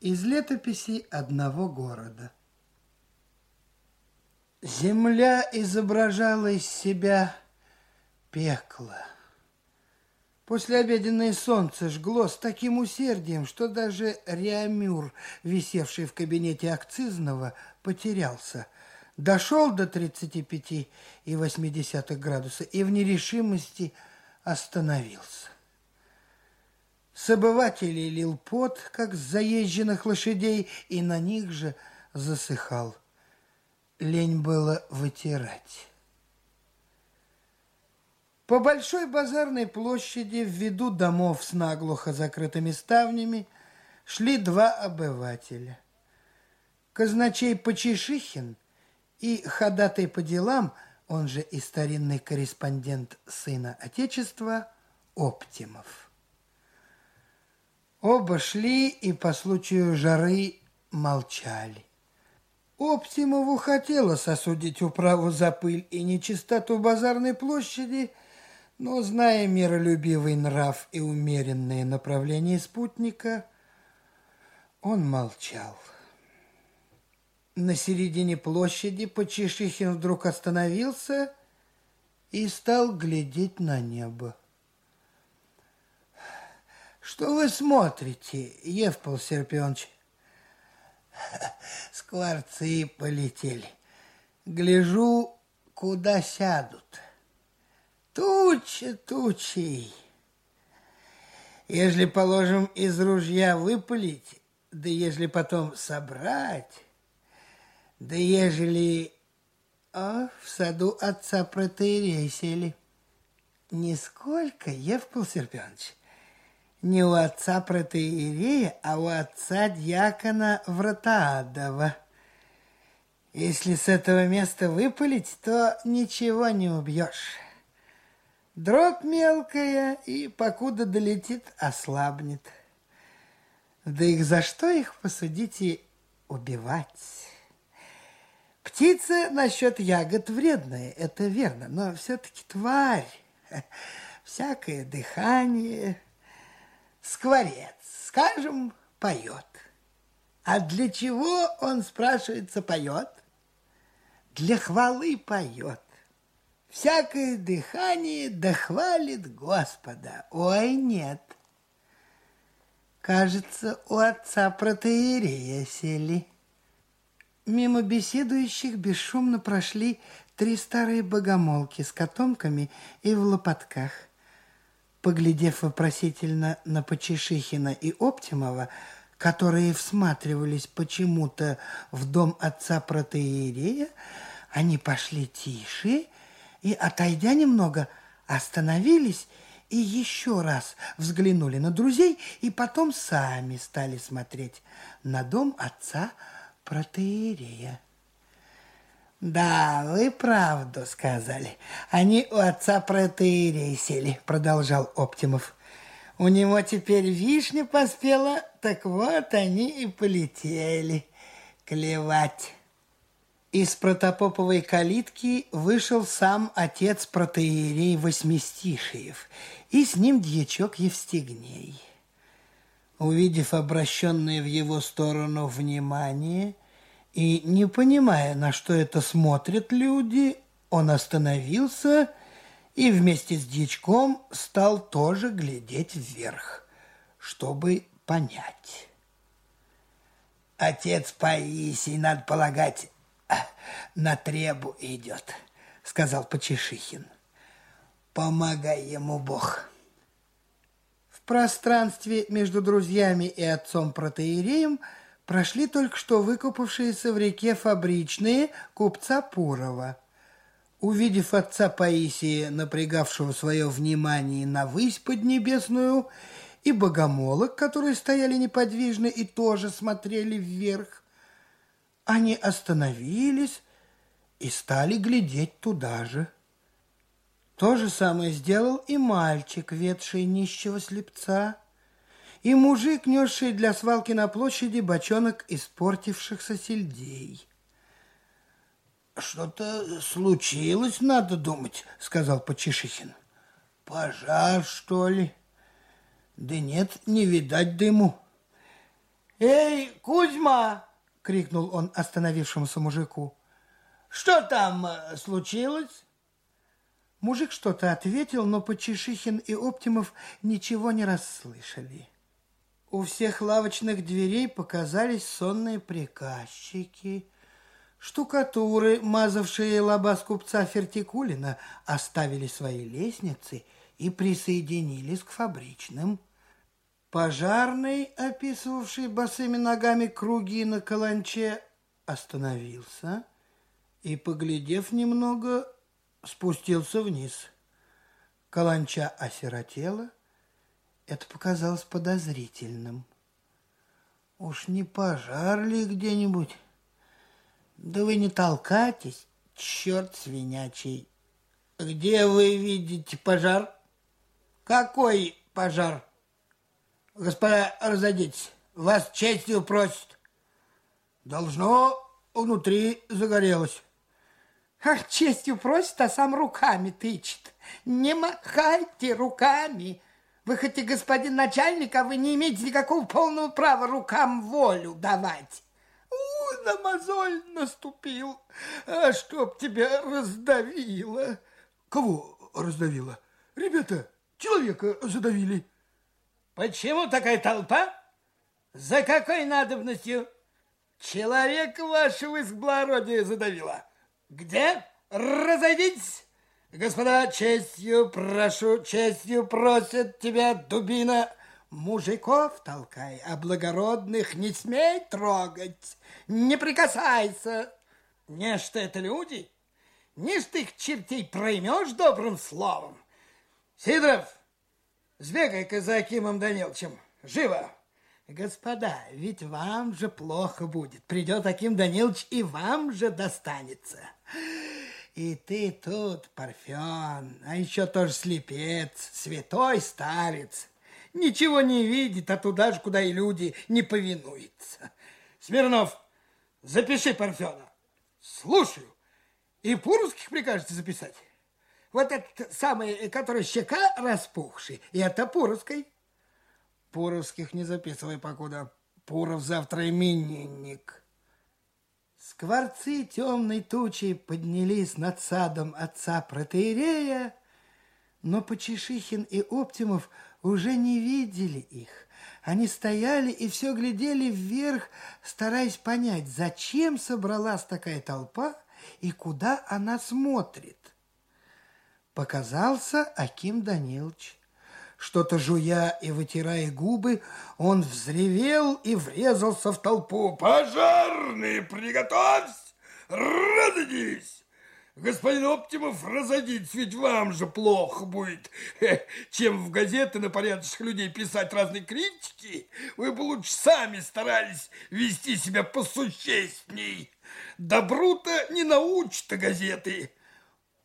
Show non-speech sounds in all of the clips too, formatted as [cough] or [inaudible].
Из летописи одного города. Земля изображала из себя пекло. Послеобеденное солнце жгло с таким усердием, что даже Реамюр, висевший в кабинете акцизного, потерялся. Дошел до 35,8 градуса и в нерешимости остановился. С обывателей лил пот, как с заезженных лошадей, и на них же засыхал. Лень было вытирать. По большой базарной площади в виду домов с наглухо закрытыми ставнями шли два обывателя. Казначей Почешихин и ходатай по делам, он же и старинный корреспондент Сына Отечества, Оптимов. Оба шли и по случаю жары молчали. Оптимову хотелось осудить управу за пыль и нечистоту базарной площади, но, зная миролюбивый нрав и умеренное направление спутника, он молчал. На середине площади Почешихин вдруг остановился и стал глядеть на небо. Что вы смотрите, Евпол Серпионович? [laughs] Скворцы полетели. Гляжу, куда сядут. Туча тучей. Ежели, положим, из ружья выпалить, да ежели потом собрать, да ежели... О, в саду отца протеерея сели. Нисколько, Евпол Серпионович не у отца протеерея, а у отца дьякона Вратаадова. Если с этого места выпалить, то ничего не убьешь. Дробь мелкая, и покуда долетит, ослабнет. Да их за что их, посудите, убивать? Птица насчет ягод вредная, это верно, но все-таки тварь. [laughs] Всякое дыхание, скворец, скажем, поет. А для чего, он спрашивается, поет? Для хвалы поет. Всякое дыхание дохвалит Господа. Ой, нет. Кажется, у отца протеерея сели. Мимо беседующих бесшумно прошли три старые богомолки с котомками и в лопатках. Поглядев вопросительно на Почешихина и Оптимова, которые всматривались почему-то в дом отца протеерея, они пошли тише и, отойдя немного, остановились и еще раз взглянули на друзей и потом сами стали смотреть на дом отца протеерея. Да, вы правду сказали. Они у отца протеерей сели, продолжал Оптимов. У него теперь вишня поспела, так вот они и полетели клевать. Из протопоповой калитки вышел сам отец протеерей Восьмистишиев, и с ним дьячок Евстигней. Увидев обращенное в его сторону внимание – и, не понимая, на что это смотрят люди, он остановился и вместе с дьячком стал тоже глядеть вверх, чтобы понять. Отец Паисий, надо полагать, [laughs] на требу идет, сказал Почешихин. Помогай ему Бог. В пространстве между друзьями и отцом протеереем – прошли только что выкупавшиеся в реке фабричные купца Пурова. Увидев отца Паисия, напрягавшего свое внимание на высь поднебесную, и богомолок, которые стояли неподвижно и тоже смотрели вверх, они остановились и стали глядеть туда же. То же самое сделал и мальчик, ведший нищего слепца и мужик, несший для свалки на площади бочонок испортившихся сельдей. «Что-то случилось, надо думать», — сказал Почешихин. «Пожар, что ли?» «Да нет, не видать дыму». Эй, Кузьма! крикнул он остановившемуся мужику. Что там э, случилось? Мужик что-то ответил, но Почешихин и Оптимов ничего не расслышали. У всех лавочных дверей показались сонные приказчики. Штукатуры, мазавшие лоба купца Фертикулина, оставили свои лестницы и присоединились к фабричным. Пожарный, описывавший босыми ногами круги на каланче, остановился и, поглядев немного, спустился вниз. Каланча осиротела. Это показалось подозрительным. Уж не пожар ли где-нибудь? Да вы не толкайтесь, черт свинячий. Где вы видите пожар? Какой пожар? Господа, разойдитесь. Вас честью просят. Должно внутри загорелось. Ах, честью просит, а сам руками тычет. Не махайте руками. Вы хоть и господин начальник, а вы не имеете никакого полного права рукам волю давать. У, на мозоль наступил, а чтоб тебя раздавило. Кого раздавило? Ребята, человека задавили. Почему такая толпа? За какой надобностью? Человек вашего изглородия задавила. Где? Разойдитесь! Господа, честью прошу, честью просят тебя, дубина. Мужиков толкай, а благородных не смей трогать, не прикасайся. Не что это люди, не ты их чертей проймешь добрым словом. Сидоров, сбегай-ка за Акимом Даниловичем, живо. Господа, ведь вам же плохо будет. Придет Аким Данилович, и вам же достанется. И ты тут, Парфен, а еще тоже слепец, святой старец. Ничего не видит, а туда же, куда и люди не повинуются. Смирнов, запиши Парфена. Слушаю. И Пурских прикажете записать? Вот этот самый, который щека распухший, и это Пуровской. Пуровских не записывай покуда. Пуров завтра именинник. Скворцы темной тучей поднялись над садом отца протеерея, но Почешихин и Оптимов уже не видели их. Они стояли и все глядели вверх, стараясь понять, зачем собралась такая толпа и куда она смотрит. Показался Аким Данилович. Что-то жуя и вытирая губы, он взревел и врезался в толпу. «Пожарные, приготовься! Разойдись! Господин Оптимов, разойдитесь, ведь вам же плохо будет, чем в газеты на порядочных людей писать разные критики. Вы бы лучше сами старались вести себя посущественней. Добру-то не научат газеты».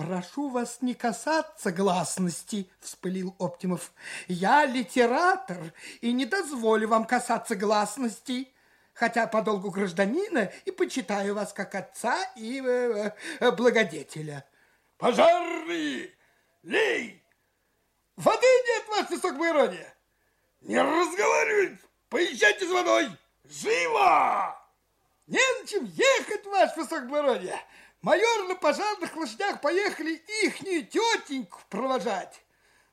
«Прошу вас не касаться гласности», — вспылил Оптимов. «Я литератор и не дозволю вам касаться гласности, хотя по долгу гражданина и почитаю вас как отца и э, э, благодетеля». «Пожарный! Лей! Воды нет, ваше высокоблагородие! Не разговаривать! Поезжайте с водой! Живо! Не на чем ехать, ваше высокоблагородие!» Майор на пожарных лошадях поехали ихнюю тетеньку провожать.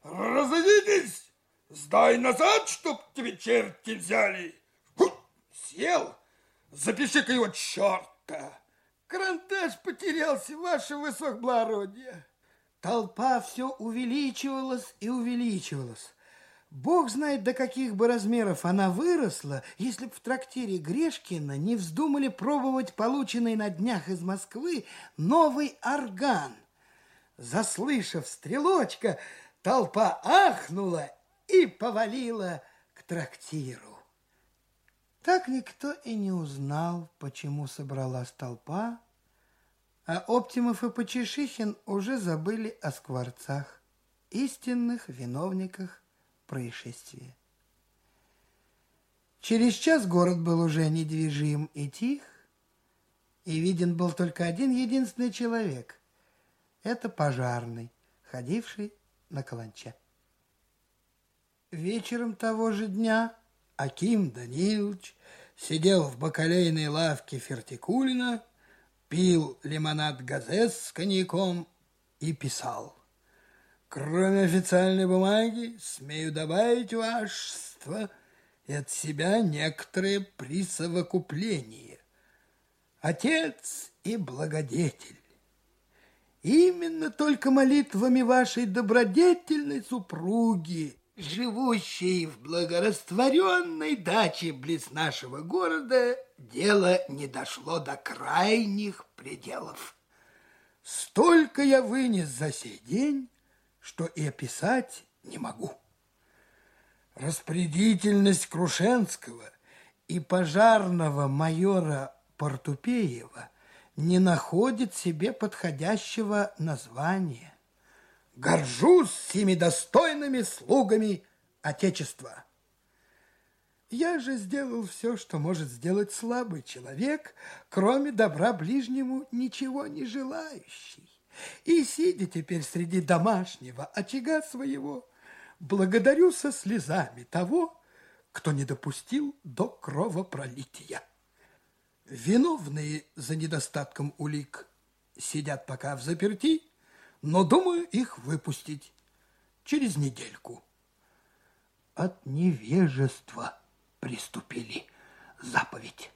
Разойдитесь! Сдай назад, чтоб тебе черти взяли. Фу, сел. Запиши-ка его черта. Карандаш потерялся, ваше высокоблагородие. Толпа все увеличивалась и увеличивалась. Бог знает, до каких бы размеров она выросла, если б в трактире Грешкина не вздумали пробовать полученный на днях из Москвы новый орган. Заслышав стрелочка, толпа ахнула и повалила к трактиру. Так никто и не узнал, почему собралась толпа, а Оптимов и Почешихин уже забыли о скворцах, истинных виновниках происшествия. Через час город был уже недвижим и тих, и виден был только один единственный человек. Это пожарный, ходивший на каланча. Вечером того же дня Аким Данилович сидел в бакалейной лавке Фертикулина, пил лимонад газес с коньяком и писал. Кроме официальной бумаги, смею добавить, вашество, и от себя некоторые присовокупления. Отец и благодетель. Именно только молитвами вашей добродетельной супруги, живущей в благорастворенной даче близ нашего города, дело не дошло до крайних пределов. Столько я вынес за сей день, что и описать не могу. Распорядительность Крушенского и пожарного майора Портупеева не находит себе подходящего названия. Горжусь всеми достойными слугами Отечества. Я же сделал все, что может сделать слабый человек, кроме добра ближнему ничего не желающий. И, сидя теперь среди домашнего очага своего, благодарю со слезами того, кто не допустил до кровопролития. Виновные за недостатком улик сидят пока в заперти, но думаю их выпустить через недельку. От невежества приступили заповедь.